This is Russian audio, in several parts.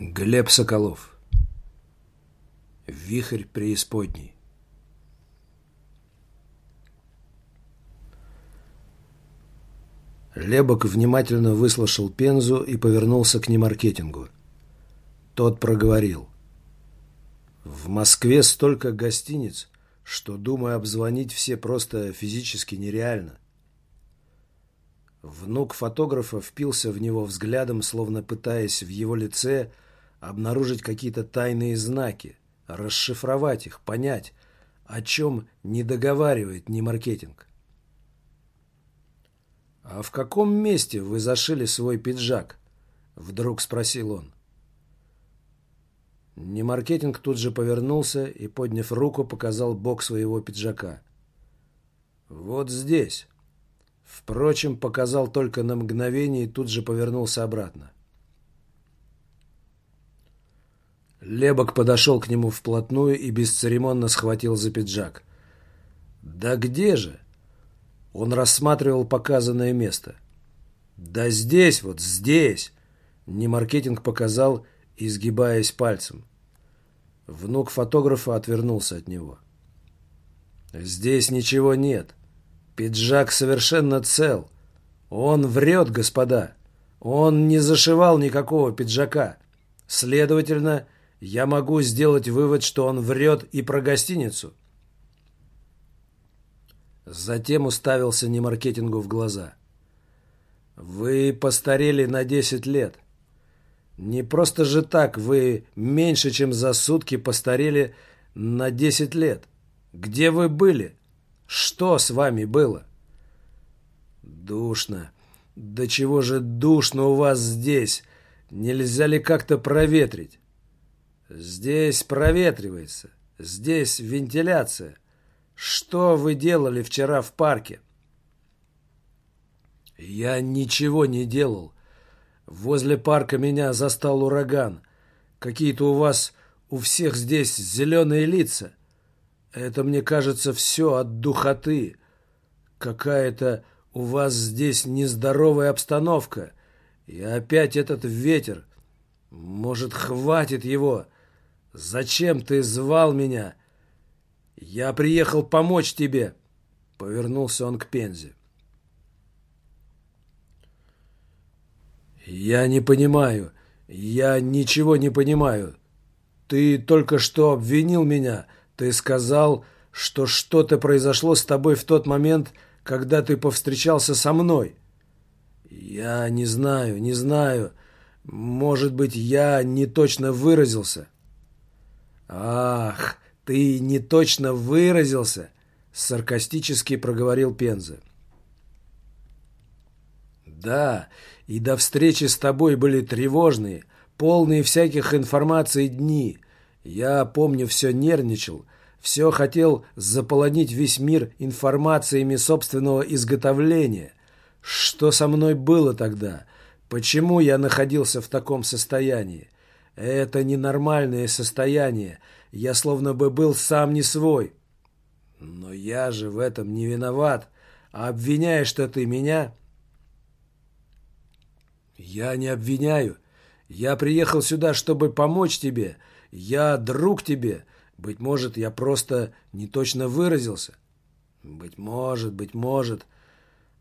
Глеб Соколов. Вихрь преисподней. Лебок внимательно выслушал Пензу и повернулся к немаркетингу. Тот проговорил. «В Москве столько гостиниц, что, думаю, обзвонить все просто физически нереально». Внук фотографа впился в него взглядом, словно пытаясь в его лице обнаружить какие-то тайные знаки, расшифровать их, понять, о чем не договаривает ни маркетинг. «А в каком месте вы зашили свой пиджак?» — вдруг спросил он. Немаркетинг тут же повернулся и, подняв руку, показал бок своего пиджака. «Вот здесь». Впрочем, показал только на мгновение и тут же повернулся обратно. Лебок подошел к нему вплотную и бесцеремонно схватил за пиджак. «Да где же?» Он рассматривал показанное место. «Да здесь, вот здесь!» Немаркетинг показал, изгибаясь пальцем. Внук фотографа отвернулся от него. «Здесь ничего нет. Пиджак совершенно цел. Он врет, господа. Он не зашивал никакого пиджака. Следовательно, я могу сделать вывод, что он врет и про гостиницу. Затем уставился немаркетингу в глаза. Вы постарели на 10 лет. Не просто же так, вы меньше, чем за сутки постарели на 10 лет. Где вы были? Что с вами было? Душно. Да чего же душно у вас здесь? Нельзя ли как-то проветрить? Здесь проветривается. Здесь вентиляция. Что вы делали вчера в парке? Я ничего не делал. Возле парка меня застал ураган. Какие-то у вас у всех здесь зеленые лица. Это, мне кажется, все от духоты. Какая-то у вас здесь нездоровая обстановка. И опять этот ветер. Может, хватит его? Зачем ты звал меня? Я приехал помочь тебе. Повернулся он к Пензе. Я не понимаю. Я ничего не понимаю. Ты только что обвинил меня. Ты сказал, что что-то произошло с тобой в тот момент, когда ты повстречался со мной. Я не знаю, не знаю. Может быть, я не точно выразился. «Ах, ты не точно выразился!» — саркастически проговорил Пенза. «Да, и до встречи с тобой были тревожные, полные всяких информаций дни. Я, помню, все нервничал, все хотел заполонить весь мир информациями собственного изготовления. Что со мной было тогда? Почему я находился в таком состоянии? Это ненормальное состояние. Я словно бы был сам не свой. Но я же в этом не виноват. А обвиняешь-то ты меня? Я не обвиняю. Я приехал сюда, чтобы помочь тебе. Я друг тебе. Быть может, я просто не точно выразился. Быть может, быть может.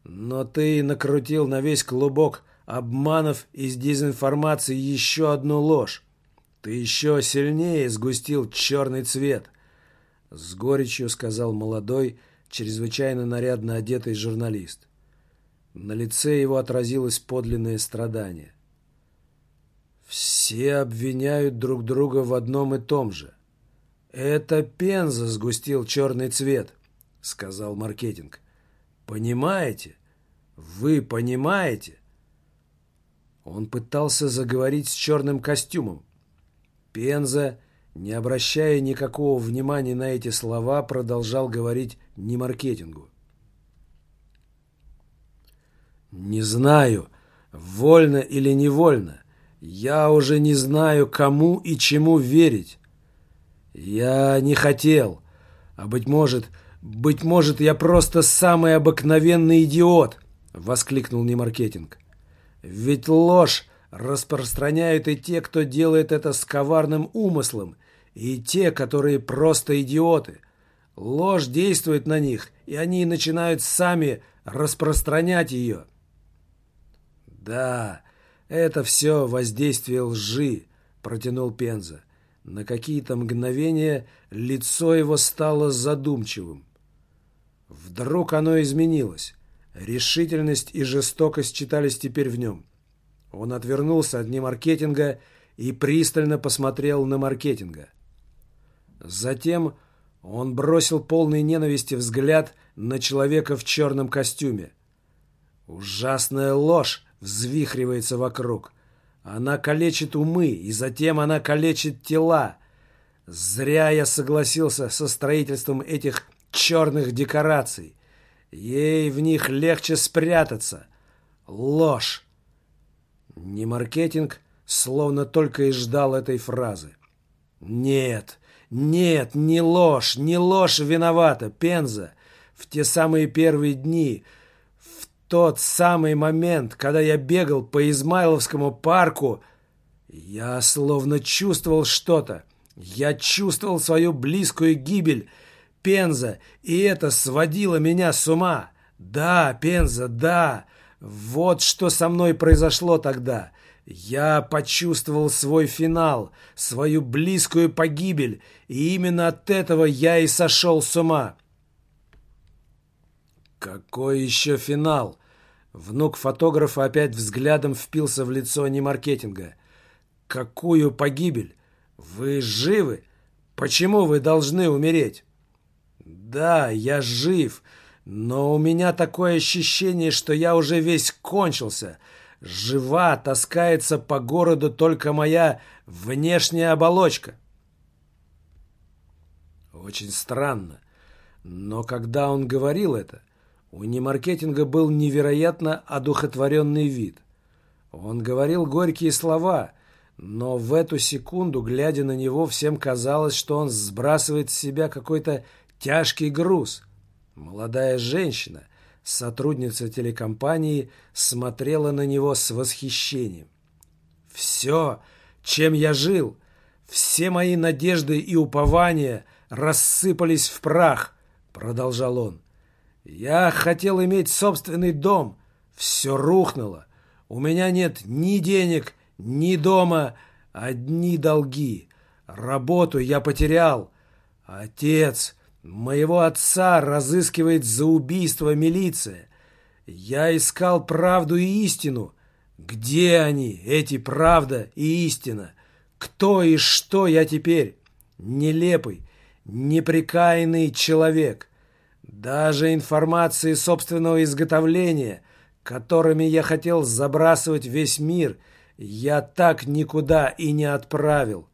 Но ты накрутил на весь клубок обманов и дезинформации еще одну ложь. Ты еще сильнее сгустил черный цвет. С горечью сказал молодой, чрезвычайно нарядно одетый журналист. На лице его отразилось подлинное страдание. Все обвиняют друг друга в одном и том же. Это Пенза сгустил черный цвет, сказал маркетинг. Понимаете? Вы понимаете? Он пытался заговорить с черным костюмом. Пенза, не обращая никакого внимания на эти слова, продолжал говорить не маркетингу. «Не знаю, вольно или невольно. Я уже не знаю, кому и чему верить. Я не хотел. А быть может, быть может, я просто самый обыкновенный идиот!» — воскликнул Немаркетинг. «Ведь ложь распространяют и те, кто делает это с коварным умыслом, и те, которые просто идиоты. Ложь действует на них, и они начинают сами распространять ее. «Да, это все воздействие лжи», — протянул Пенза. На какие-то мгновения лицо его стало задумчивым. Вдруг оно изменилось. Решительность и жестокость читались теперь в нем. Он отвернулся от немаркетинга и пристально посмотрел на маркетинга. Затем он бросил полный ненависти взгляд на человека в черном костюме. Ужасная ложь взвихривается вокруг. Она калечит умы, и затем она калечит тела. Зря я согласился со строительством этих черных декораций. Ей в них легче спрятаться. Ложь. Не маркетинг, словно только и ждал этой фразы. Нет, нет, не ложь, не ложь виновата, Пенза. В те самые первые дни, в тот самый момент, когда я бегал по Измайловскому парку, я словно чувствовал что-то. Я чувствовал свою близкую гибель, Пенза, и это сводило меня с ума. Да, Пенза, да. Вот что со мной произошло тогда. Я почувствовал свой финал, свою близкую погибель, и именно от этого я и сошел с ума. Какой еще финал? Внук фотографа опять взглядом впился в лицо немаркетинга. Какую погибель? Вы живы? Почему вы должны умереть? Да, я жив, но у меня такое ощущение, что я уже весь кончился — Жива таскается по городу только моя внешняя оболочка. Очень странно. Но когда он говорил это, у немаркетинга был невероятно одухотворенный вид. Он говорил горькие слова, но в эту секунду, глядя на него, всем казалось, что он сбрасывает с себя какой-то тяжкий груз. Молодая женщина — Сотрудница телекомпании смотрела на него с восхищением. «Все, чем я жил, все мои надежды и упования рассыпались в прах», — продолжал он. «Я хотел иметь собственный дом. Все рухнуло. У меня нет ни денег, ни дома, одни долги. Работу я потерял. Отец, Моего отца разыскивает за убийство милиция. Я искал правду и истину. Где они, эти правда и истина? Кто и что я теперь? Нелепый, неприкаянный человек. Даже информации собственного изготовления, которыми я хотел забрасывать весь мир, я так никуда и не отправил.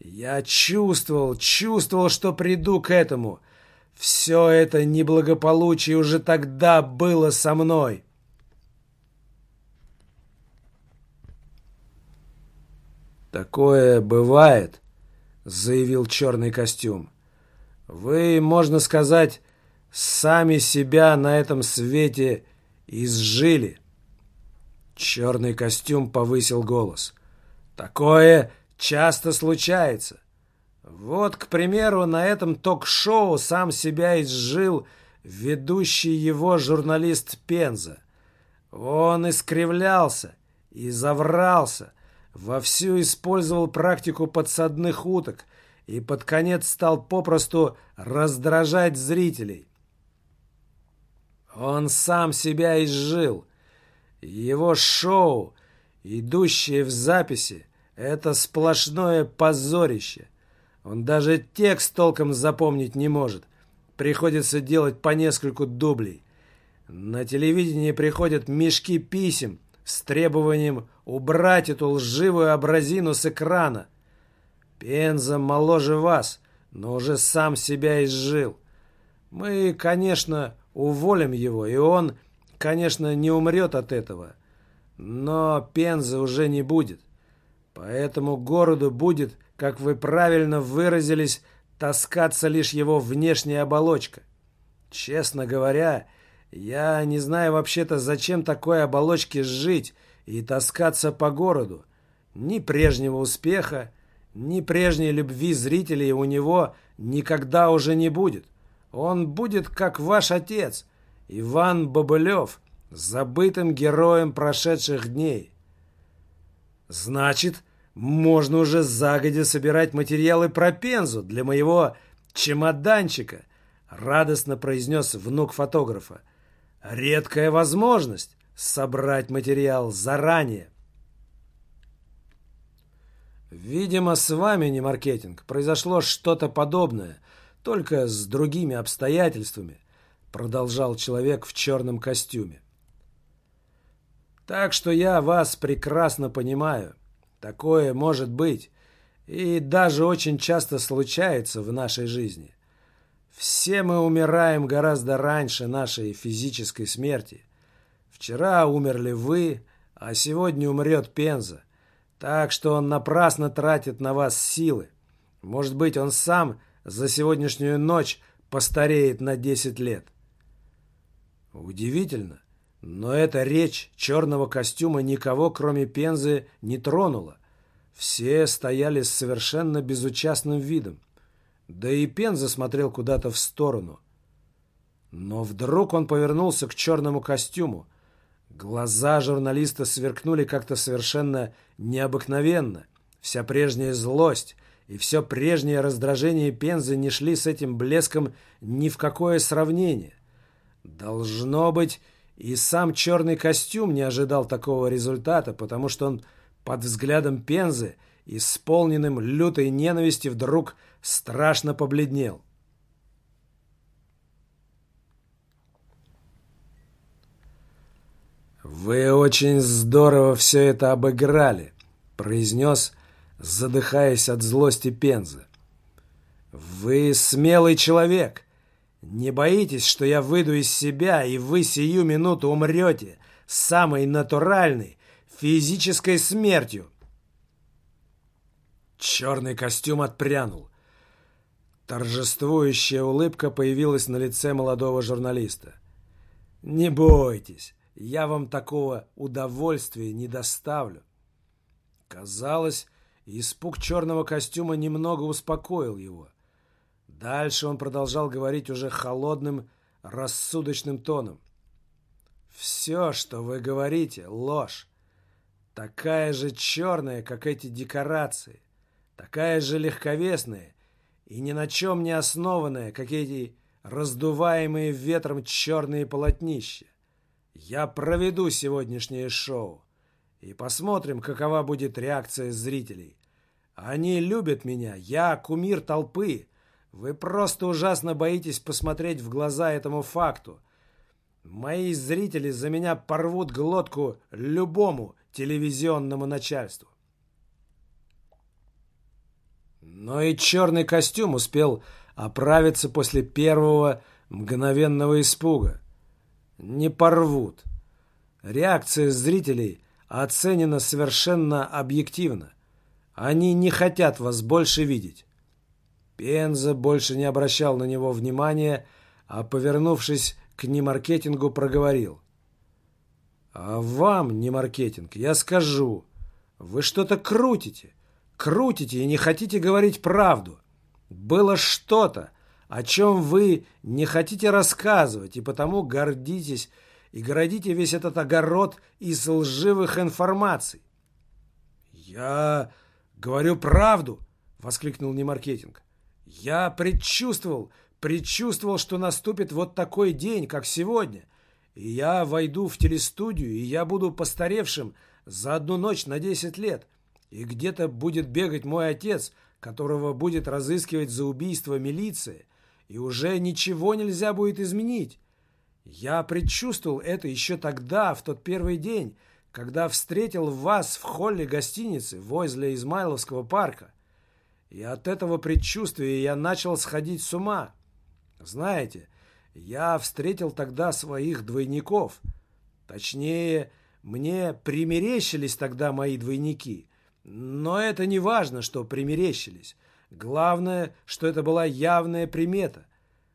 Я чувствовал, чувствовал, что приду к этому. Все это неблагополучие уже тогда было со мной. «Такое бывает», — заявил черный костюм. «Вы, можно сказать, сами себя на этом свете изжили». Черный костюм повысил голос. «Такое часто случается. Вот, к примеру, на этом ток-шоу сам себя изжил ведущий его журналист Пенза. Он искривлялся и заврался, вовсю использовал практику подсадных уток и под конец стал попросту раздражать зрителей. Он сам себя изжил. Его шоу, идущее в записи, это сплошное позорище. Он даже текст толком запомнить не может. Приходится делать по нескольку дублей. На телевидении приходят мешки писем с требованием убрать эту лживую образину с экрана. Пенза моложе вас, но уже сам себя изжил. Мы, конечно, уволим его, и он, конечно, не умрет от этого. Но Пенза уже не будет. Поэтому городу будет, как вы правильно выразились, таскаться лишь его внешняя оболочка. Честно говоря, я не знаю вообще-то, зачем такой оболочке жить, и таскаться по городу. Ни прежнего успеха, ни прежней любви зрителей у него никогда уже не будет. Он будет как ваш отец, Иван Бобылев, забытым героем прошедших дней. Значит, можно уже загодя собирать материалы про Пензу для моего чемоданчика, радостно произнес внук фотографа. Редкая возможность собрать материал заранее. Видимо, с вами не маркетинг. Произошло что-то подобное, только с другими обстоятельствами, продолжал человек в черном костюме. Так что я вас прекрасно понимаю. Такое может быть. И даже очень часто случается в нашей жизни. Все мы умираем гораздо раньше нашей физической смерти. Вчера умерли вы, а сегодня умрет Пенза. Так что он напрасно тратит на вас силы. Может быть, он сам за сегодняшнюю ночь постареет на 10 лет. Удивительно, но эта речь черного костюма никого, кроме Пензы, не тронула. Все стояли с совершенно безучастным видом. Да и Пенза смотрел куда-то в сторону. Но вдруг он повернулся к черному костюму. Глаза журналиста сверкнули как-то совершенно необыкновенно. Вся прежняя злость и все прежнее раздражение Пензы не шли с этим блеском ни в какое сравнение. Должно быть, и сам черный костюм не ожидал такого результата, потому что он под взглядом Пензы, исполненным лютой ненависти, вдруг страшно побледнел. «Вы очень здорово все это обыграли», — произнес, задыхаясь от злости Пензы. «Вы смелый человек. Не боитесь, что я выйду из себя, и вы сию минуту умрете самой натуральной, физической смертью. Черный костюм отпрянул. Торжествующая улыбка появилась на лице молодого журналиста. «Не бойтесь, я вам такого удовольствия не доставлю». Казалось, испуг черного костюма немного успокоил его. Дальше он продолжал говорить уже холодным, рассудочным тоном. «Все, что вы говорите, ложь. Такая же черная, как эти декорации. Такая же легковесная и ни на чем не основанная, как эти раздуваемые ветром черные полотнища. Я проведу сегодняшнее шоу. И посмотрим, какова будет реакция зрителей. Они любят меня, я кумир толпы. Вы просто ужасно боитесь посмотреть в глаза этому факту. Мои зрители за меня порвут глотку любому, телевизионному начальству. Но и черный костюм успел оправиться после первого мгновенного испуга. Не порвут. Реакция зрителей оценена совершенно объективно. Они не хотят вас больше видеть. Пенза больше не обращал на него внимания, а, повернувшись к немаркетингу, проговорил. А вам не маркетинг, я скажу. Вы что-то крутите. Крутите и не хотите говорить правду. Было что-то, о чем вы не хотите рассказывать, и потому гордитесь и городите весь этот огород из лживых информаций. «Я говорю правду!» — воскликнул Немаркетинг. «Я предчувствовал, предчувствовал, что наступит вот такой день, как сегодня, и я войду в телестудию, и я буду постаревшим за одну ночь на 10 лет. И где-то будет бегать мой отец, которого будет разыскивать за убийство милиция, и уже ничего нельзя будет изменить. Я предчувствовал это еще тогда, в тот первый день, когда встретил вас в холле гостиницы возле Измайловского парка. И от этого предчувствия я начал сходить с ума. Знаете, я встретил тогда своих двойников. Точнее, мне примерещились тогда мои двойники. Но это не важно, что примерещились. Главное, что это была явная примета.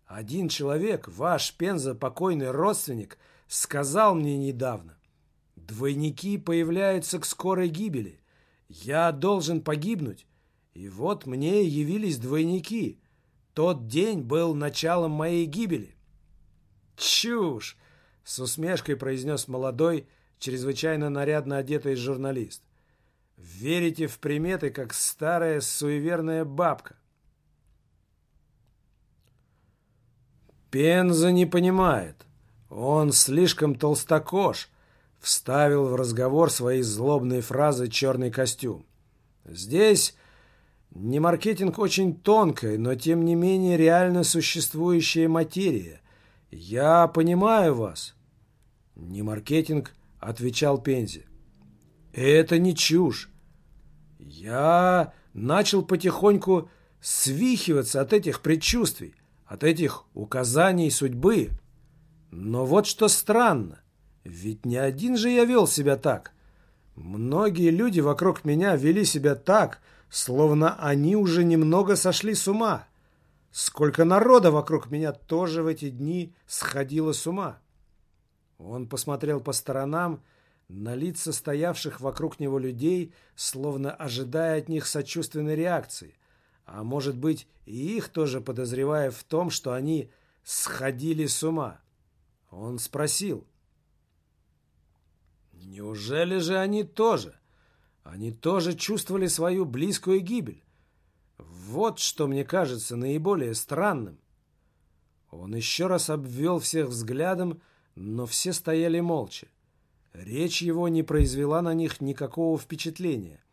Один человек, ваш Пенза покойный родственник, сказал мне недавно. Двойники появляются к скорой гибели. Я должен погибнуть. И вот мне явились двойники. Тот день был началом моей гибели. «Чушь!» — с усмешкой произнес молодой, чрезвычайно нарядно одетый журналист. «Верите в приметы, как старая суеверная бабка». Пенза не понимает. Он слишком толстокож, вставил в разговор свои злобные фразы черный костюм. Здесь не маркетинг очень тонкая, но тем не менее реально существующая материя. Я понимаю вас. Не маркетинг, отвечал Пензи. Это не чушь. Я начал потихоньку свихиваться от этих предчувствий от этих указаний судьбы. Но вот что странно, ведь не один же я вел себя так. Многие люди вокруг меня вели себя так, словно они уже немного сошли с ума. Сколько народа вокруг меня тоже в эти дни сходило с ума. Он посмотрел по сторонам, на лица стоявших вокруг него людей, словно ожидая от них сочувственной реакции а может быть и их тоже подозревая в том, что они сходили с ума. Он спросил. Неужели же они тоже? Они тоже чувствовали свою близкую гибель. Вот что мне кажется наиболее странным. Он еще раз обвел всех взглядом, но все стояли молча. Речь его не произвела на них никакого впечатления.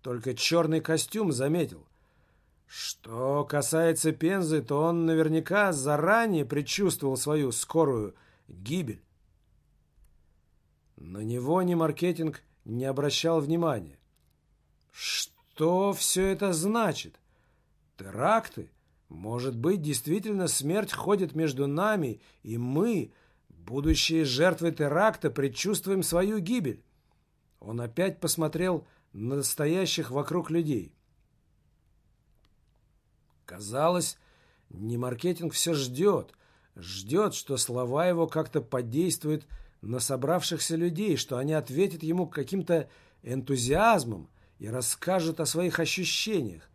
Только черный костюм заметил. Что касается Пензы, то он наверняка заранее предчувствовал свою скорую гибель. На него ни маркетинг не обращал внимания. Что все это значит? Теракты? Может быть, действительно смерть ходит между нами, и мы, будущие жертвы теракта, предчувствуем свою гибель? Он опять посмотрел на стоящих вокруг людей. Казалось, не маркетинг все ждет, ждет, что слова его как-то подействуют на собравшихся людей, что они ответят ему каким-то энтузиазмом и расскажут о своих ощущениях.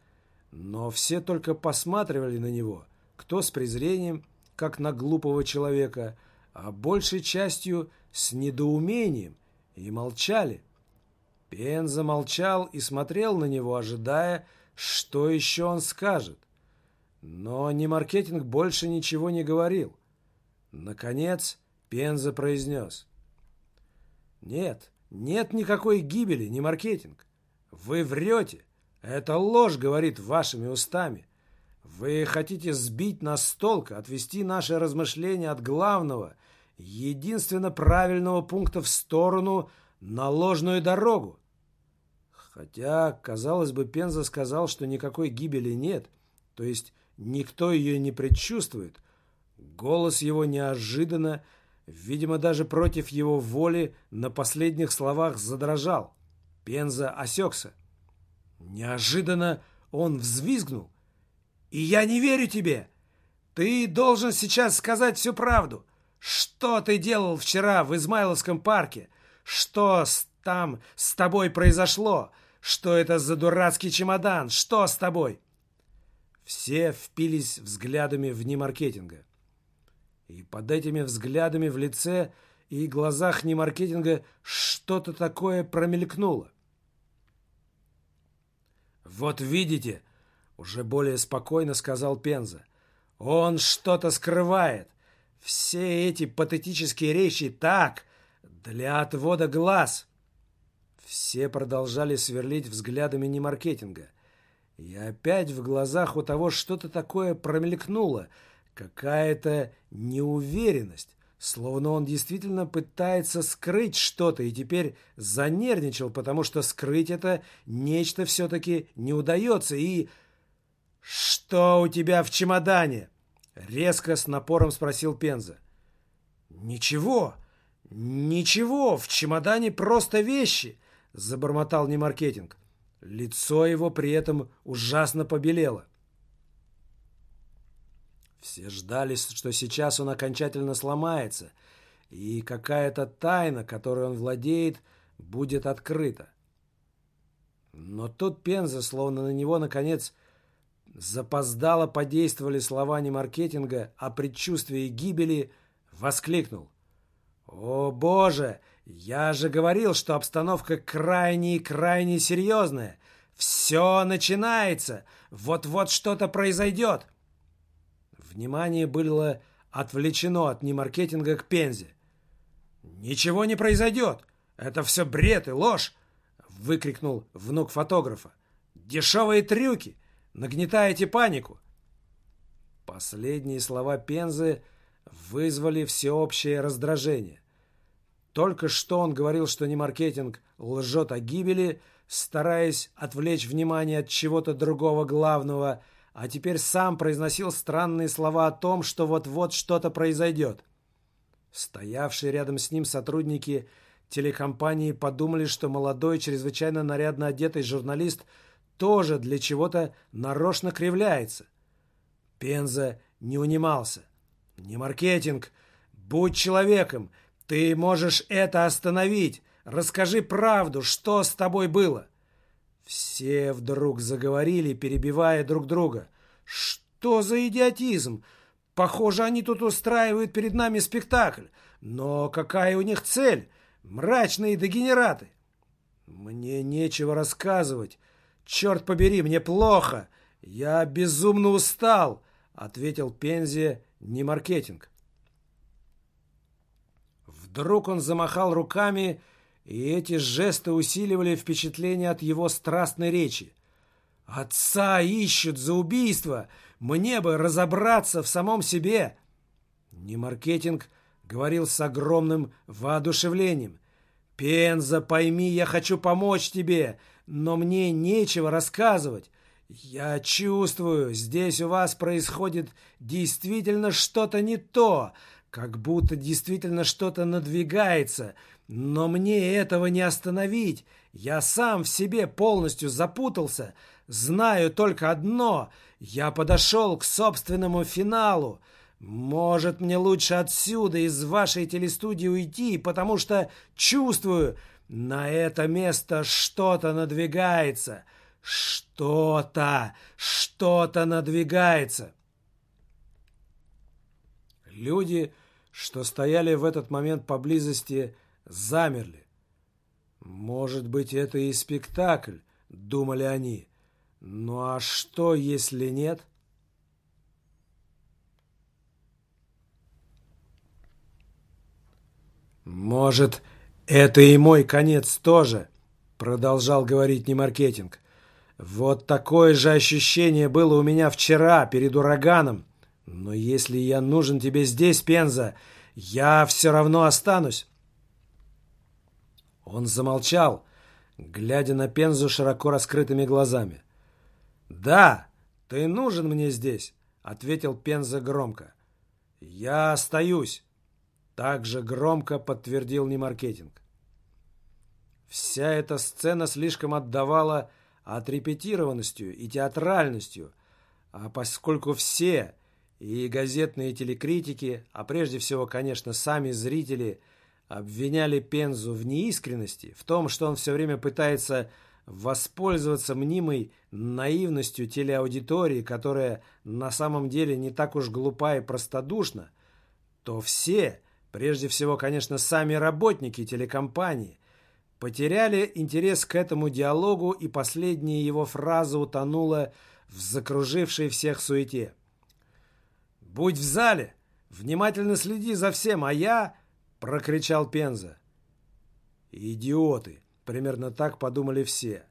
Но все только посматривали на него, кто с презрением, как на глупого человека, а большей частью с недоумением, и молчали. Пен замолчал и смотрел на него, ожидая, что еще он скажет. Но ни маркетинг больше ничего не говорил. Наконец Пенза произнес. «Нет, нет никакой гибели, не маркетинг. Вы врете. Это ложь, говорит вашими устами. Вы хотите сбить нас с толка, отвести наши размышления от главного, единственно правильного пункта в сторону на ложную дорогу. Хотя, казалось бы, Пенза сказал, что никакой гибели нет, то есть Никто ее не предчувствует. Голос его неожиданно, видимо, даже против его воли, на последних словах задрожал. Пенза осекся. Неожиданно он взвизгнул. «И я не верю тебе! Ты должен сейчас сказать всю правду! Что ты делал вчера в Измайловском парке? Что там с тобой произошло? Что это за дурацкий чемодан? Что с тобой?» Все впились взглядами в немаркетинга. И под этими взглядами в лице и глазах немаркетинга что-то такое промелькнуло. «Вот видите», — уже более спокойно сказал Пенза, — «он что-то скрывает. Все эти патетические речи так, для отвода глаз». Все продолжали сверлить взглядами немаркетинга — и опять в глазах у того что-то такое промелькнуло, какая-то неуверенность, словно он действительно пытается скрыть что-то и теперь занервничал, потому что скрыть это нечто все-таки не удается. И «Что у тебя в чемодане?» — резко с напором спросил Пенза. «Ничего, ничего, в чемодане просто вещи», — забормотал Немаркетинг. Лицо его при этом ужасно побелело. Все ждали, что сейчас он окончательно сломается. и какая-то тайна, которой он владеет, будет открыта. Но тут Пенза, словно на него, наконец, запоздало подействовали слова не маркетинга, а предчувствия гибели, воскликнул. «О, Боже! Я же говорил, что обстановка крайне и крайне серьезная. Все начинается! Вот-вот что-то произойдет!» Внимание было отвлечено от немаркетинга к Пензе. «Ничего не произойдет! Это все бред и ложь!» выкрикнул внук фотографа. «Дешевые трюки! Нагнетаете панику!» Последние слова Пензы вызвали всеобщее раздражение. Только что он говорил, что не маркетинг лжет о гибели, стараясь отвлечь внимание от чего-то другого главного, а теперь сам произносил странные слова о том, что вот-вот что-то произойдет. Стоявшие рядом с ним сотрудники телекомпании подумали, что молодой, чрезвычайно нарядно одетый журналист тоже для чего-то нарочно кривляется. Пенза не унимался. «Не маркетинг! Будь человеком! Ты можешь это остановить! Расскажи правду, что с тобой было!» Все вдруг заговорили, перебивая друг друга. «Что за идиотизм? Похоже, они тут устраивают перед нами спектакль. Но какая у них цель? Мрачные дегенераты!» «Мне нечего рассказывать. Черт побери, мне плохо. Я безумно устал», — ответил Пензи не маркетинг. Вдруг он замахал руками, и эти жесты усиливали впечатление от его страстной речи. «Отца ищут за убийство! Мне бы разобраться в самом себе!» Не маркетинг говорил с огромным воодушевлением. «Пенза, пойми, я хочу помочь тебе, но мне нечего рассказывать. «Я чувствую, здесь у вас происходит действительно что-то не то, как будто действительно что-то надвигается, но мне этого не остановить. Я сам в себе полностью запутался, знаю только одно — я подошел к собственному финалу». Может, мне лучше отсюда, из вашей телестудии уйти, потому что чувствую, на это место что-то надвигается. Что-то, что-то надвигается. Люди, что стояли в этот момент поблизости, замерли. Может быть, это и спектакль, думали они. Ну а что, если нет? Может, это и мой конец тоже, продолжал говорить Немаркетинг. Вот такое же ощущение было у меня вчера перед ураганом. Но если я нужен тебе здесь, Пенза, я все равно останусь. Он замолчал, глядя на Пензу широко раскрытыми глазами. «Да, ты нужен мне здесь», — ответил Пенза громко. «Я остаюсь», — также громко подтвердил Немаркетинг. Вся эта сцена слишком отдавала отрепетированностью и театральностью, а поскольку все, и газетные телекритики, а прежде всего, конечно, сами зрители, обвиняли Пензу в неискренности, в том, что он все время пытается воспользоваться мнимой наивностью телеаудитории, которая на самом деле не так уж глупа и простодушна, то все, прежде всего, конечно, сами работники телекомпании, потеряли интерес к этому диалогу, и последняя его фраза утонула в закружившей всех суете. «Будь в зале! Внимательно следи за всем, а я...» — прокричал Пенза. «Идиоты!» — примерно так подумали все.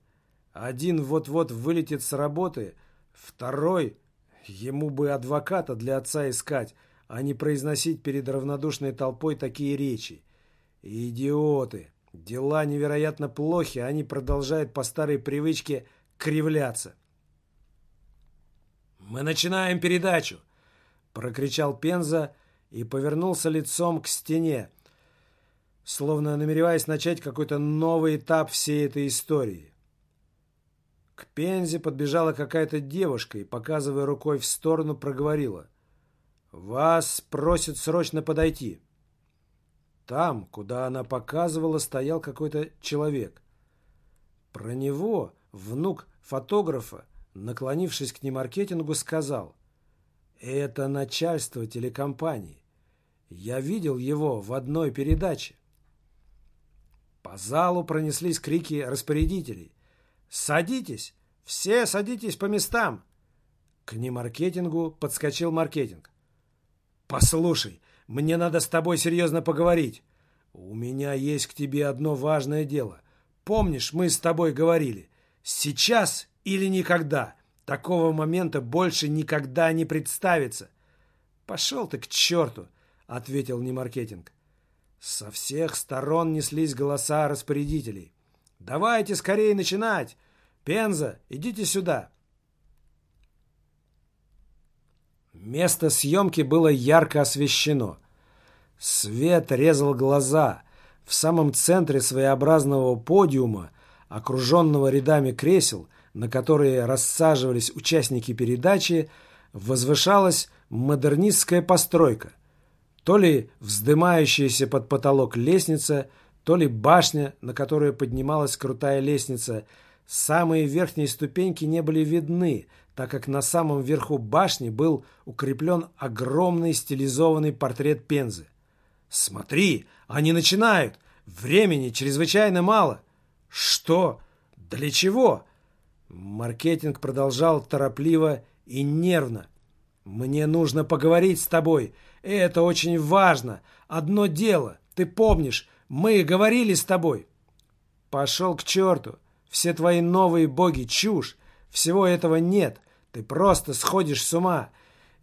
Один вот-вот вылетит с работы, второй... Ему бы адвоката для отца искать, а не произносить перед равнодушной толпой такие речи. «Идиоты!» Дела невероятно плохи, они продолжают по старой привычке кривляться. «Мы начинаем передачу!» — прокричал Пенза и повернулся лицом к стене, словно намереваясь начать какой-то новый этап всей этой истории. К Пензе подбежала какая-то девушка и, показывая рукой в сторону, проговорила. «Вас просят срочно подойти». Там, куда она показывала, стоял какой-то человек. Про него внук фотографа, наклонившись к немаркетингу, сказал «Это начальство телекомпании. Я видел его в одной передаче». По залу пронеслись крики распорядителей. «Садитесь! Все садитесь по местам!» К немаркетингу подскочил маркетинг. «Послушай, мне надо с тобой серьезно поговорить. У меня есть к тебе одно важное дело. Помнишь, мы с тобой говорили, сейчас или никогда. Такого момента больше никогда не представится. Пошел ты к черту, ответил немаркетинг. Со всех сторон неслись голоса распорядителей. «Давайте скорее начинать! Пенза, идите сюда!» Место съемки было ярко освещено. Свет резал глаза. В самом центре своеобразного подиума, окруженного рядами кресел, на которые рассаживались участники передачи, возвышалась модернистская постройка. То ли вздымающаяся под потолок лестница, то ли башня, на которую поднималась крутая лестница. Самые верхние ступеньки не были видны, так как на самом верху башни был укреплен огромный стилизованный портрет Пензы. «Смотри, они начинают! Времени чрезвычайно мало!» «Что? Для чего?» Маркетинг продолжал торопливо и нервно. «Мне нужно поговорить с тобой. Это очень важно. Одно дело. Ты помнишь, мы говорили с тобой». «Пошел к черту. Все твои новые боги — чушь. Всего этого нет. Ты просто сходишь с ума.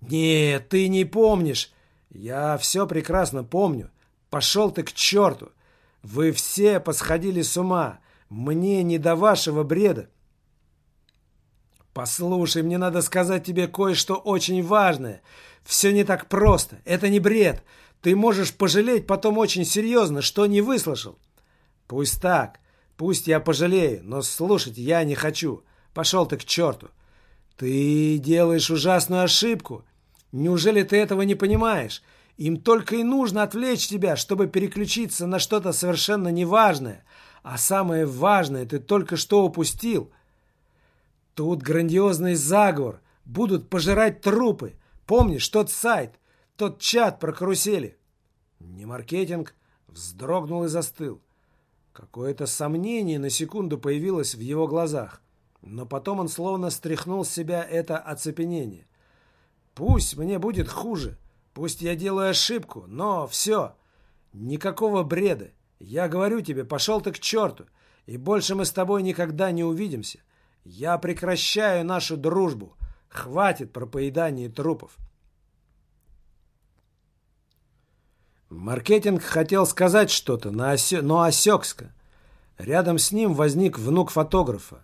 Нет, ты не помнишь. Я все прекрасно помню. Пошел ты к черту. Вы все посходили с ума. Мне не до вашего бреда. Послушай, мне надо сказать тебе кое-что очень важное. Все не так просто. Это не бред. Ты можешь пожалеть потом очень серьезно, что не выслушал. Пусть так. Пусть я пожалею, но слушать я не хочу. Пошел ты к черту. «Ты делаешь ужасную ошибку. Неужели ты этого не понимаешь? Им только и нужно отвлечь тебя, чтобы переключиться на что-то совершенно неважное. А самое важное ты только что упустил. Тут грандиозный заговор. Будут пожирать трупы. Помнишь тот сайт, тот чат про карусели?» Не маркетинг вздрогнул и застыл. Какое-то сомнение на секунду появилось в его глазах. Но потом он словно стряхнул с себя это оцепенение. «Пусть мне будет хуже, пусть я делаю ошибку, но все, никакого бреда. Я говорю тебе, пошел ты к черту, и больше мы с тобой никогда не увидимся. Я прекращаю нашу дружбу. Хватит про поедание трупов». Маркетинг хотел сказать что-то, но осекся. Рядом с ним возник внук фотографа.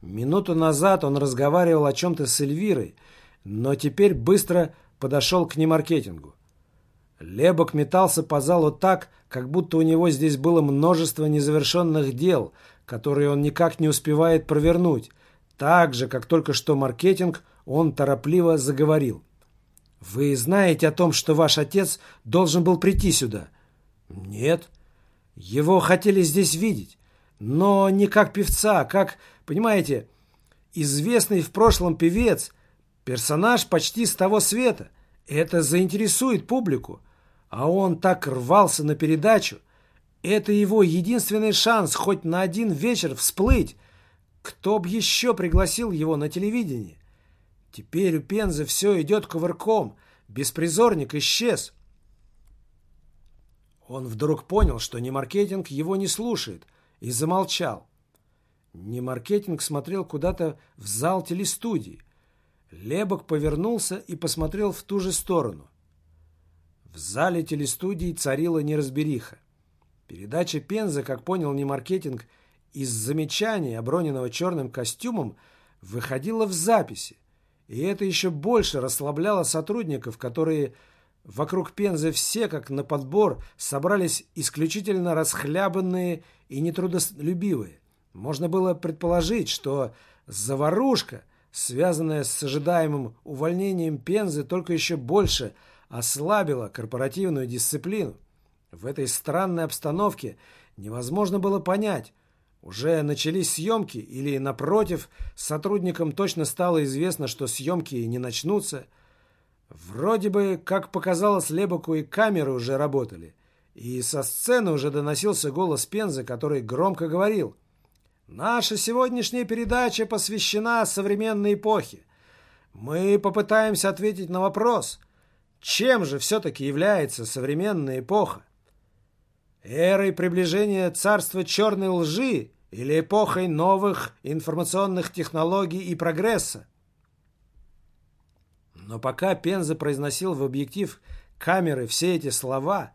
Минуту назад он разговаривал о чем-то с Эльвирой, но теперь быстро подошел к немаркетингу. Лебок метался по залу так, как будто у него здесь было множество незавершенных дел, которые он никак не успевает провернуть. Так же, как только что маркетинг, он торопливо заговорил. «Вы знаете о том, что ваш отец должен был прийти сюда?» «Нет. Его хотели здесь видеть. Но не как певца, а как, понимаете, известный в прошлом певец, персонаж почти с того света. Это заинтересует публику. А он так рвался на передачу. Это его единственный шанс хоть на один вечер всплыть. Кто б еще пригласил его на телевидение? Теперь у Пензы все идет кувырком. Беспризорник исчез. Он вдруг понял, что не маркетинг его не слушает – и замолчал. Немаркетинг смотрел куда-то в зал телестудии. Лебок повернулся и посмотрел в ту же сторону. В зале телестудии царила неразбериха. Передача Пенза, как понял Немаркетинг, из замечания, оброненного черным костюмом, выходила в записи. И это еще больше расслабляло сотрудников, которые Вокруг Пензы все, как на подбор, собрались исключительно расхлябанные и нетрудолюбивые. Можно было предположить, что заварушка, связанная с ожидаемым увольнением Пензы, только еще больше ослабила корпоративную дисциплину. В этой странной обстановке невозможно было понять, уже начались съемки или, напротив, сотрудникам точно стало известно, что съемки не начнутся. Вроде бы, как показалось Лебоку, и камеры уже работали. И со сцены уже доносился голос Пензы, который громко говорил «Наша сегодняшняя передача посвящена современной эпохе. Мы попытаемся ответить на вопрос, чем же все-таки является современная эпоха? Эрой приближения царства черной лжи или эпохой новых информационных технологий и прогресса? Но пока Пенза произносил в объектив камеры все эти слова,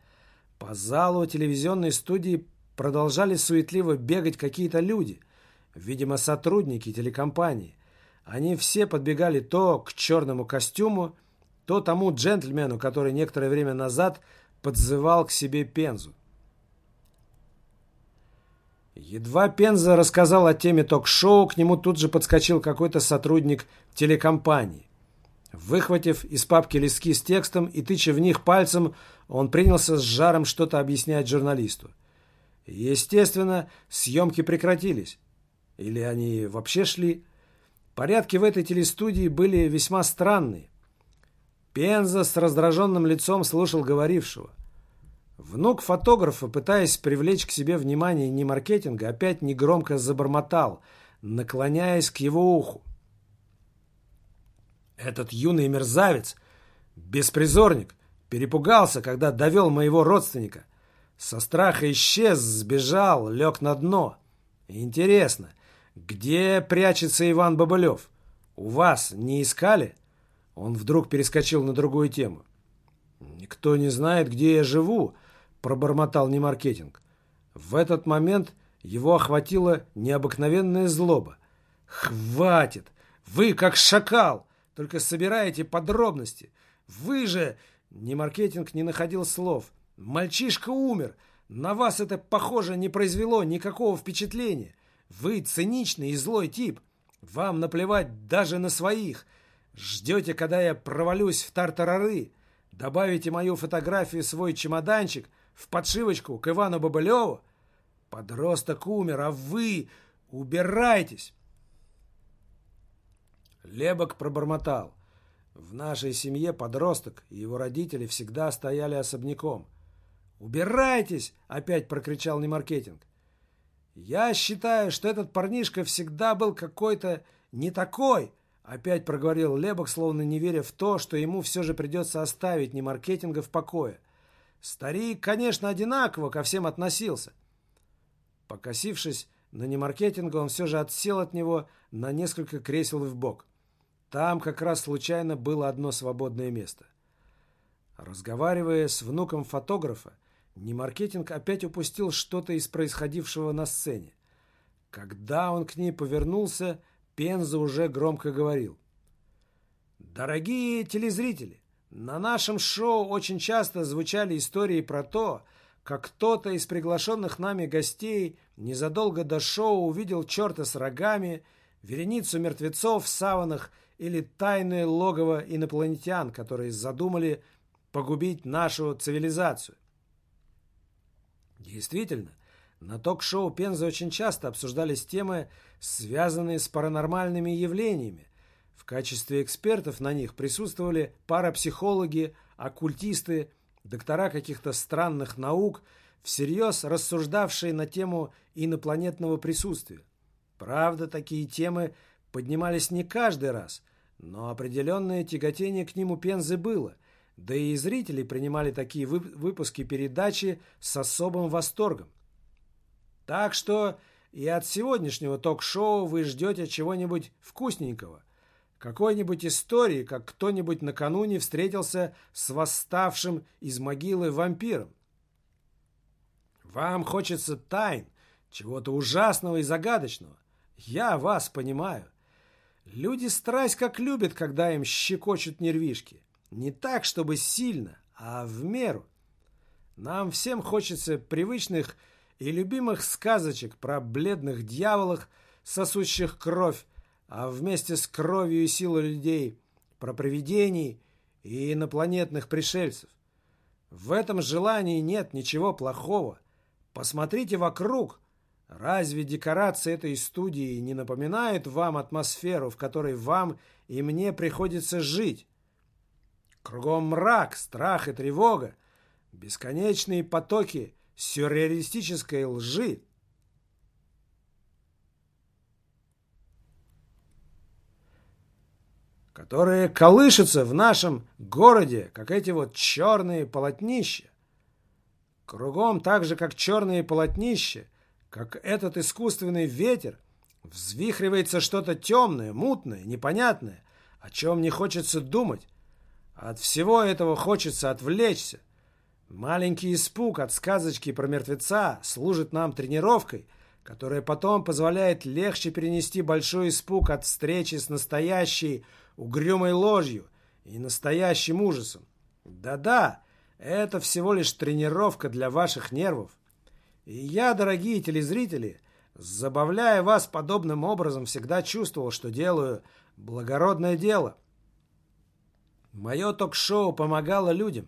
по залу телевизионной студии продолжали суетливо бегать какие-то люди, видимо, сотрудники телекомпании. Они все подбегали то к черному костюму, то тому джентльмену, который некоторое время назад подзывал к себе Пензу. Едва Пенза рассказал о теме ток-шоу, к нему тут же подскочил какой-то сотрудник телекомпании. Выхватив из папки листки с текстом и тыча в них пальцем, он принялся с жаром что-то объяснять журналисту. Естественно, съемки прекратились. Или они вообще шли. Порядки в этой телестудии были весьма странные. Пенза с раздраженным лицом слушал говорившего. Внук фотографа, пытаясь привлечь к себе внимание не маркетинга, опять негромко забормотал, наклоняясь к его уху. Этот юный мерзавец, беспризорник, перепугался, когда довел моего родственника. Со страха исчез, сбежал, лег на дно. Интересно, где прячется Иван Бабылев? У вас не искали?» Он вдруг перескочил на другую тему. «Никто не знает, где я живу», — пробормотал Немаркетинг. В этот момент его охватила необыкновенная злоба. «Хватит! Вы как шакал! Только собираете подробности! Вы же...» Немаркетинг не находил слов. «Мальчишка умер! На вас это, похоже, не произвело никакого впечатления. Вы циничный и злой тип. Вам наплевать даже на своих. Ждете, когда я провалюсь в тартарары? Добавите мою фотографию в свой чемоданчик в подшивочку к Ивану Бабылеву? Подросток умер, а вы убирайтесь!» Лебок пробормотал. В нашей семье подросток и его родители всегда стояли особняком. «Убирайтесь!» — опять прокричал Немаркетинг. «Я считаю, что этот парнишка всегда был какой-то не такой!» Опять проговорил Лебок, словно не веря в то, что ему все же придется оставить не маркетинга в покое. Старик, конечно, одинаково ко всем относился. Покосившись на немаркетинга, он все же отсел от него на несколько кресел в бок. Там как раз случайно было одно свободное место. Разговаривая с внуком фотографа, Немаркетинг опять упустил что-то из происходившего на сцене. Когда он к ней повернулся, Пенза уже громко говорил. «Дорогие телезрители, на нашем шоу очень часто звучали истории про то, как кто-то из приглашенных нами гостей незадолго до шоу увидел черта с рогами, вереницу мертвецов в саванах или тайное логово инопланетян, которые задумали погубить нашу цивилизацию. Действительно, на ток-шоу Пенза очень часто обсуждались темы, связанные с паранормальными явлениями. В качестве экспертов на них присутствовали парапсихологи, оккультисты, доктора каких-то странных наук, всерьез рассуждавшие на тему инопланетного присутствия. Правда, такие темы поднимались не каждый раз, но определенное тяготение к ним у Пензы было, да и зрители принимали такие выпуски передачи с особым восторгом. Так что и от сегодняшнего ток-шоу вы ждете чего-нибудь вкусненького. Какой-нибудь истории, как кто-нибудь накануне встретился с восставшим из могилы вампиром. Вам хочется тайн, чего-то ужасного и загадочного. Я вас понимаю. Люди страсть как любят, когда им щекочут нервишки. Не так, чтобы сильно, а в меру. Нам всем хочется привычных и любимых сказочек про бледных дьяволах, сосущих кровь, а вместе с кровью и силой людей, про привидений и инопланетных пришельцев. В этом желании нет ничего плохого. Посмотрите вокруг. Разве декорации этой студии не напоминают вам атмосферу, в которой вам и мне приходится жить? Кругом мрак, страх и тревога, бесконечные потоки сюрреалистической лжи. Которые колышутся в нашем городе, как эти вот черные полотнища. Кругом так же, как черные полотнища, как этот искусственный ветер, взвихривается что-то темное, мутное, непонятное, о чем не хочется думать. От всего этого хочется отвлечься. Маленький испуг от сказочки про мертвеца служит нам тренировкой, которая потом позволяет легче перенести большой испуг от встречи с настоящей угрюмой ложью и настоящим ужасом. Да-да, это всего лишь тренировка для ваших нервов. И я, дорогие телезрители, забавляя вас подобным образом, всегда чувствовал, что делаю благородное дело. Мое ток-шоу помогало людям,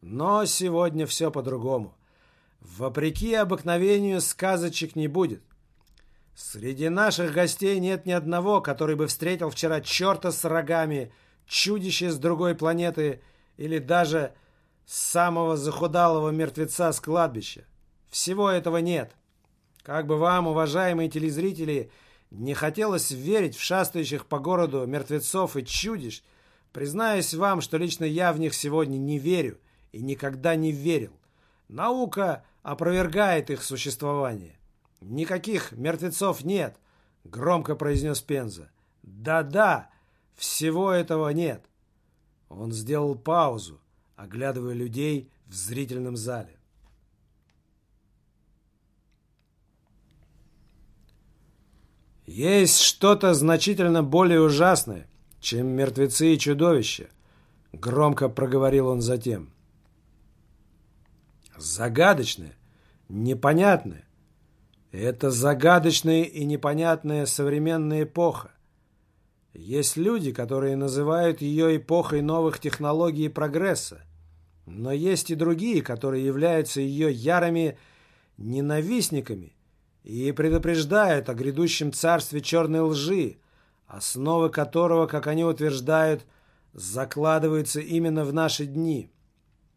но сегодня все по-другому. Вопреки обыкновению сказочек не будет. Среди наших гостей нет ни одного, который бы встретил вчера черта с рогами, чудище с другой планеты или даже самого захудалого мертвеца с кладбища. Всего этого нет. Как бы вам, уважаемые телезрители, не хотелось верить в шастающих по городу мертвецов и чудищ, признаюсь вам, что лично я в них сегодня не верю и никогда не верил. Наука опровергает их существование. «Никаких мертвецов нет», — громко произнес Пенза. «Да-да, всего этого нет». Он сделал паузу, оглядывая людей в зрительном зале. «Есть что-то значительно более ужасное, чем мертвецы и чудовища», — громко проговорил он затем. «Загадочное, непонятное, это загадочная и непонятная современная эпоха. Есть люди, которые называют ее эпохой новых технологий и прогресса. Но есть и другие, которые являются ее ярыми ненавистниками и предупреждают о грядущем царстве черной лжи, основы которого, как они утверждают, закладываются именно в наши дни.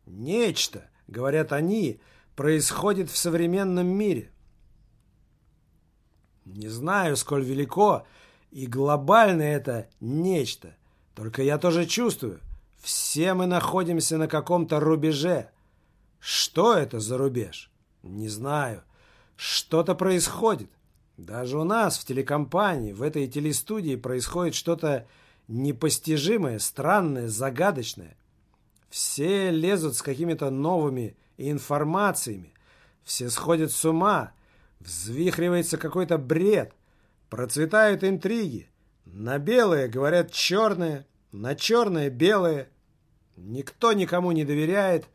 Нечто, говорят они, происходит в современном мире. Не знаю, сколь велико и глобально это нечто. Только я тоже чувствую. Все мы находимся на каком-то рубеже. Что это за рубеж? Не знаю. Что-то происходит. Даже у нас в телекомпании, в этой телестудии происходит что-то непостижимое, странное, загадочное. Все лезут с какими-то новыми информациями. Все сходят с ума. Взвихривается какой-то бред. Процветают интриги. На белое говорят черное, на черное белое. Никто никому не доверяет.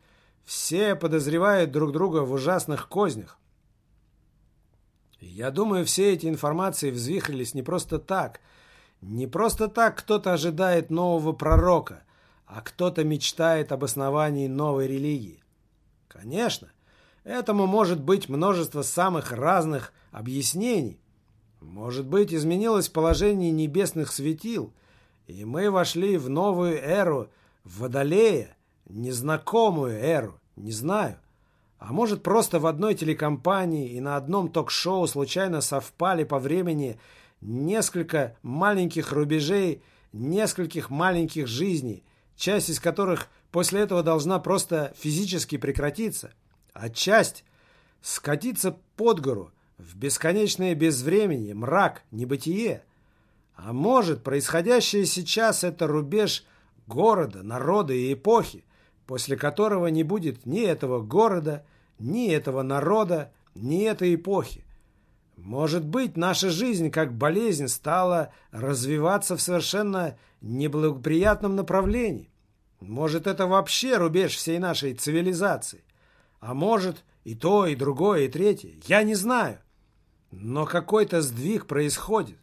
Все подозревают друг друга в ужасных кознях. Я думаю, все эти информации взвихрились не просто так. Не просто так кто-то ожидает нового пророка, а кто-то мечтает об основании новой религии. Конечно, Этому может быть множество самых разных объяснений. Может быть, изменилось положение небесных светил, и мы вошли в новую эру Водолея, незнакомую эру, не знаю. А может, просто в одной телекомпании и на одном ток-шоу случайно совпали по времени несколько маленьких рубежей, нескольких маленьких жизней, часть из которых после этого должна просто физически прекратиться – а часть скатиться под гору в бесконечное безвременье, мрак, небытие. А может, происходящее сейчас – это рубеж города, народа и эпохи, после которого не будет ни этого города, ни этого народа, ни этой эпохи. Может быть, наша жизнь как болезнь стала развиваться в совершенно неблагоприятном направлении. Может, это вообще рубеж всей нашей цивилизации. А может, и то, и другое, и третье. Я не знаю. Но какой-то сдвиг происходит.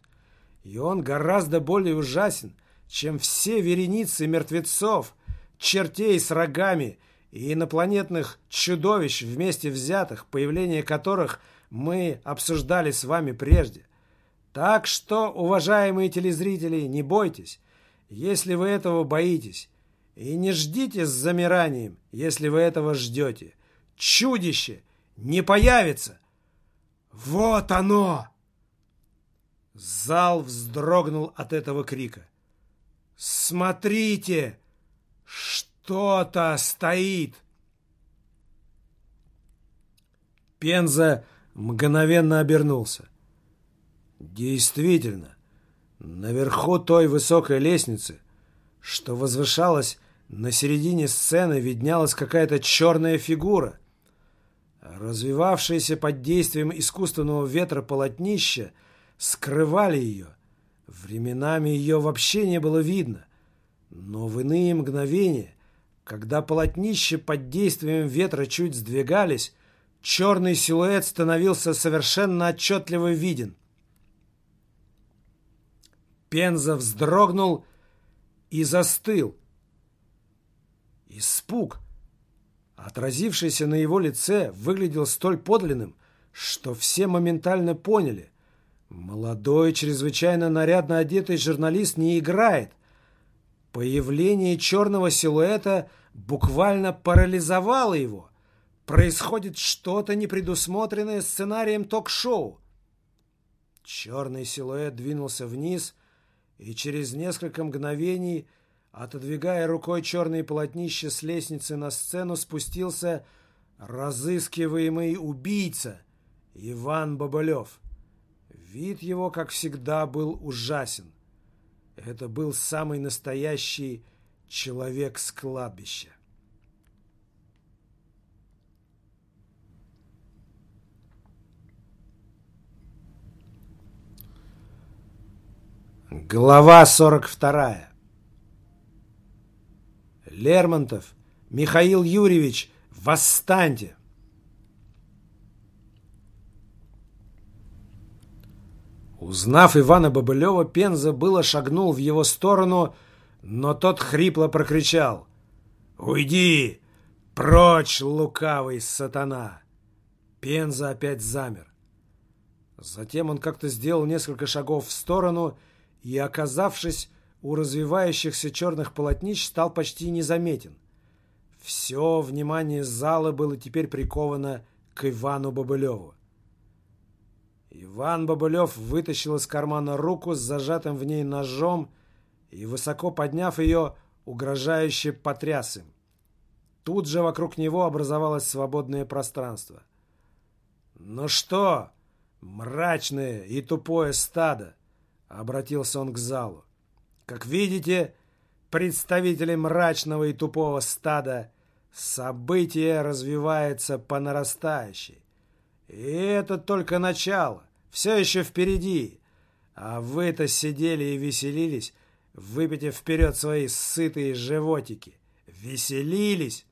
И он гораздо более ужасен, чем все вереницы мертвецов, чертей с рогами и инопланетных чудовищ вместе взятых, появление которых мы обсуждали с вами прежде. Так что, уважаемые телезрители, не бойтесь, если вы этого боитесь, и не ждите с замиранием, если вы этого ждете. Чудище не появится. Вот оно! Зал вздрогнул от этого крика. «Смотрите! Что-то стоит!» Пенза мгновенно обернулся. Действительно, наверху той высокой лестницы, что возвышалась на середине сцены, виднялась какая-то черная фигура. Развивавшиеся под действием искусственного ветра полотнища скрывали ее. Временами ее вообще не было видно. Но в иные мгновения, когда полотнища под действием ветра чуть сдвигались, черный силуэт становился совершенно отчетливо виден. Пенза вздрогнул и застыл. Испуг, отразившийся на его лице, выглядел столь подлинным, что все моментально поняли. Молодой, чрезвычайно нарядно одетый журналист не играет. Появление черного силуэта буквально парализовало его. Происходит что-то непредусмотренное сценарием ток-шоу. Черный силуэт двинулся вниз, и через несколько мгновений, отодвигая рукой черные полотнища с лестницы на сцену, спустился разыскиваемый убийца Иван Бабылев. Вид его, как всегда, был ужасен. Это был самый настоящий человек с кладбища. Глава 42. Лермонтов, Михаил Юрьевич, восстаньте! Узнав Ивана Бобылева, Пенза было шагнул в его сторону, но тот хрипло прокричал. «Уйди! Прочь, лукавый сатана!» Пенза опять замер. Затем он как-то сделал несколько шагов в сторону и, оказавшись у развивающихся черных полотнищ, стал почти незаметен. Все внимание зала было теперь приковано к Ивану Бобылеву. Иван Бобылев вытащил из кармана руку с зажатым в ней ножом и, высоко подняв ее, угрожающе потряс им. Тут же вокруг него образовалось свободное пространство. «Ну что, мрачное и тупое стадо!» Обратился он к залу. Как видите, представители мрачного и тупого стада, событие развивается по нарастающей. И это только начало, все еще впереди. А вы-то сидели и веселились, выпитив вперед свои сытые животики. Веселились.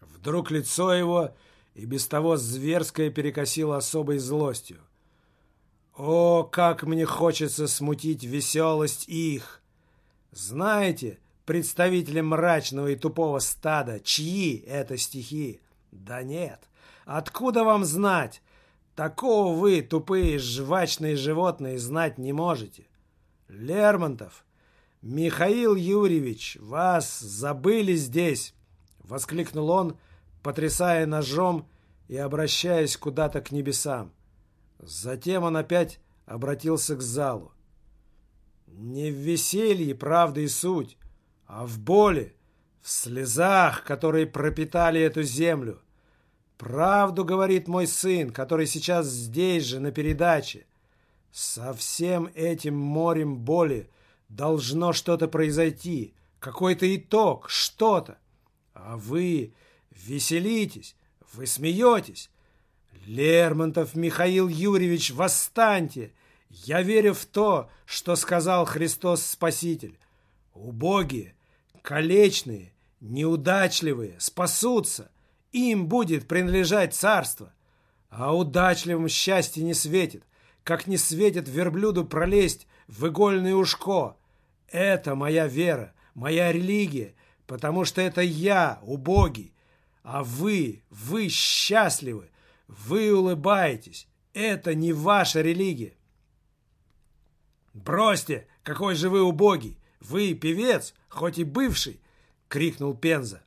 Вдруг лицо его и без того зверское перекосило особой злостью. О, как мне хочется смутить веселость их! Знаете, представители мрачного и тупого стада, чьи это стихи? Да нет, откуда вам знать? Такого вы, тупые жвачные животные, знать не можете. Лермонтов, Михаил Юрьевич, вас забыли здесь, воскликнул он, потрясая ножом и обращаясь куда-то к небесам. Затем он опять обратился к залу. Не в веселье правда и суть, а в боли, в слезах, которые пропитали эту землю. Правду говорит мой сын, который сейчас здесь же, на передаче. Со всем этим морем боли должно что-то произойти, какой-то итог, что-то. А вы веселитесь, вы смеетесь, Лермонтов Михаил Юрьевич, восстаньте! Я верю в то, что сказал Христос Спаситель. Убогие, калечные, неудачливые спасутся. Им будет принадлежать царство. А удачливым счастье не светит, как не светит верблюду пролезть в игольное ушко. Это моя вера, моя религия, потому что это я, убогий, а вы, вы счастливы, вы улыбаетесь. Это не ваша религия. «Бросьте! Какой же вы убогий! Вы певец, хоть и бывший!» — крикнул Пенза.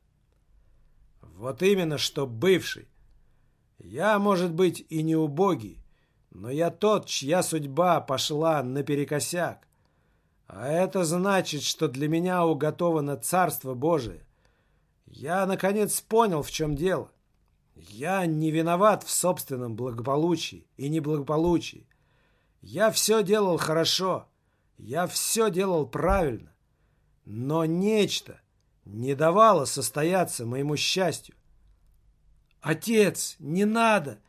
«Вот именно, что бывший. Я, может быть, и не убогий, но я тот, чья судьба пошла наперекосяк. А это значит, что для меня уготовано Царство Божие. Я, наконец, понял, в чем дело. Я не виноват в собственном благополучии и неблагополучии. Я все делал хорошо, я все делал правильно, но нечто не давало состояться моему счастью. Отец, не надо!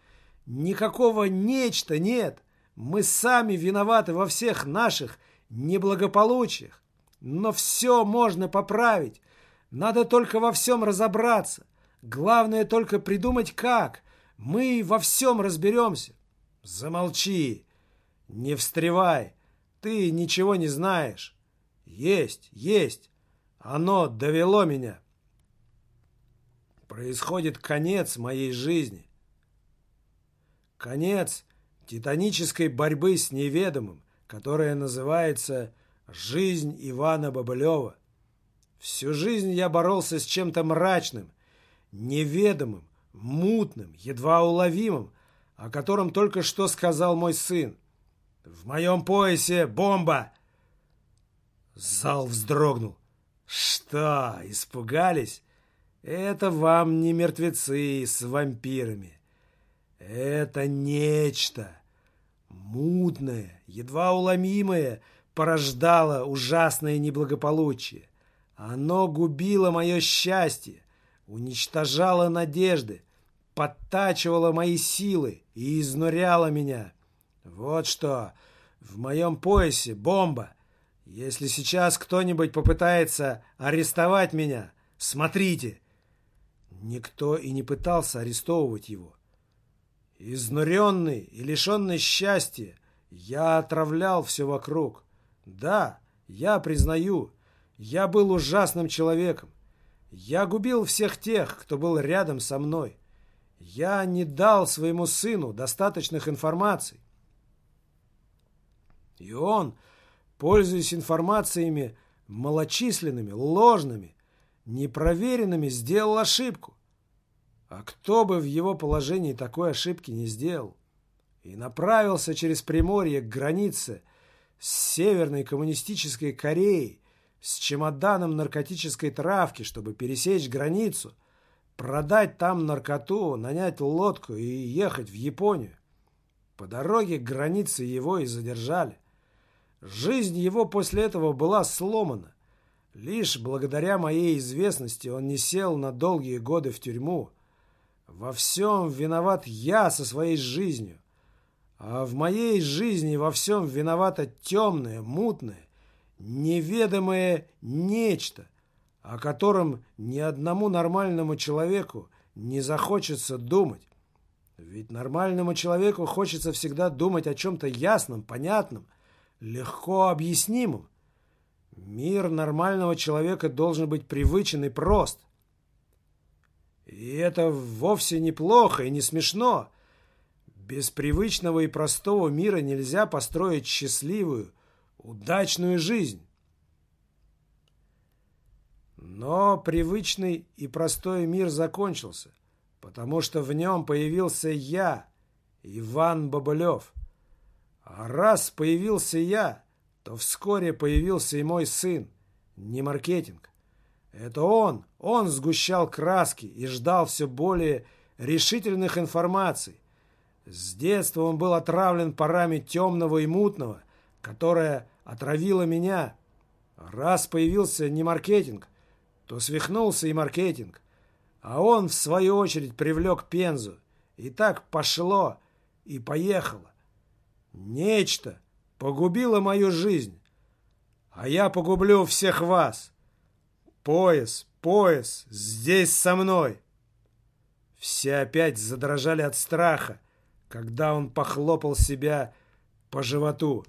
Никакого нечто нет! Мы сами виноваты во всех наших неблагополучиях. Но все можно поправить. Надо только во всем разобраться. Главное только придумать как. Мы во всем разберемся. Замолчи. «Не встревай! Ты ничего не знаешь!» «Есть, есть! Оно довело меня!» Происходит конец моей жизни. Конец титанической борьбы с неведомым, которая называется «Жизнь Ивана Бабылева». Всю жизнь я боролся с чем-то мрачным, неведомым, мутным, едва уловимым, о котором только что сказал мой сын. «В моем поясе бомба!» Зал вздрогнул. «Что, испугались? Это вам не мертвецы с вампирами. Это нечто мутное, едва уломимое, порождало ужасное неблагополучие. Оно губило мое счастье, уничтожало надежды, подтачивало мои силы и изнуряло меня». «Вот что! В моем поясе бомба! Если сейчас кто-нибудь попытается арестовать меня, смотрите!» Никто и не пытался арестовывать его. Изнуренный и лишенный счастья, я отравлял все вокруг. Да, я признаю, я был ужасным человеком. Я губил всех тех, кто был рядом со мной. Я не дал своему сыну достаточных информаций. И он, пользуясь информациями малочисленными, ложными, непроверенными, сделал ошибку. А кто бы в его положении такой ошибки не сделал? И направился через Приморье к границе с Северной коммунистической Кореей с чемоданом наркотической травки, чтобы пересечь границу, продать там наркоту, нанять лодку и ехать в Японию. По дороге к границе его и задержали. Жизнь его после этого была сломана. Лишь благодаря моей известности он не сел на долгие годы в тюрьму. Во всем виноват я со своей жизнью. А в моей жизни во всем виновато темное, мутное, неведомое нечто, о котором ни одному нормальному человеку не захочется думать. Ведь нормальному человеку хочется всегда думать о чем-то ясном, понятном, легко объяснимым. Мир нормального человека должен быть привычен и прост. И это вовсе неплохо и не смешно. Без привычного и простого мира нельзя построить счастливую, удачную жизнь. Но привычный и простой мир закончился, потому что в нем появился я, Иван Бабылев. А раз появился я, то вскоре появился и мой сын. Не маркетинг. Это он, он сгущал краски и ждал все более решительных информаций. С детства он был отравлен парами темного и мутного, которая отравила меня. Раз появился не маркетинг, то свихнулся и маркетинг. А он, в свою очередь, привлек Пензу. И так пошло и поехало. Нечто погубило мою жизнь, а я погублю всех вас. Пояс, пояс, здесь со мной. Все опять задрожали от страха, когда он похлопал себя по животу.